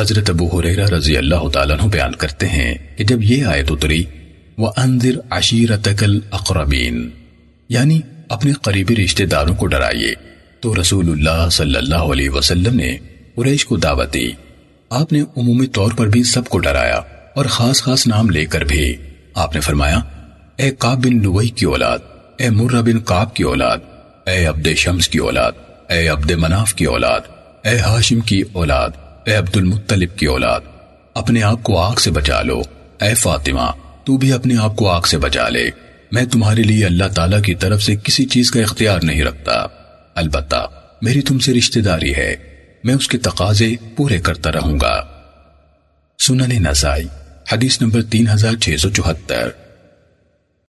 حضرت ابو حریرہ رضی اللہ تعالیٰ عنہ بیان کرتے ہیں کہ جب یہ آیت اتری، وَأَنذِرْ عَشِيرَتَكَ الْأَقْرَبِينَ یعنی اپنے قریبی رشتہ داروں کو ڈرائیے، تو رسول اللہ صلی اللہ علیہ وسلم نے قریش کو دعوت دی۔ آپ نے عمومی طور پر بھی سب کو ڈرایا اور خاص خاص نام لے کر بھی۔ آپ نے فرمایا، اے قاب بن لوئی کی اولاد، اے مرہ بن قاب کی اولاد، اے عبد شمس کی اولاد، اے عبد مناف کی اولاد، اے ہاشم کی اولاد اے عبد المطلب کی اولاد، اپنے آپ کو آگ سے بچا لو۔ اے فاطمہ، تو بھی اپنے آپ کو آگ سے بچا لے۔ میں تمہارے لیے اللہ تعالیٰ کی طرف سے کسی چیز کا اختیار نہیں رکھتا۔ البتہ، میری تم سے رشتہ داری ہے۔ میں اس کے تقاضے پورے کرتا رہوں گا۔ سنن نسائی، حدیث نمبر تین ہزار چھ سو چوہتر۔